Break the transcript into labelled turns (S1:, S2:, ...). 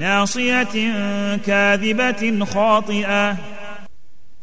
S1: ناصية كاذبة خاطئة.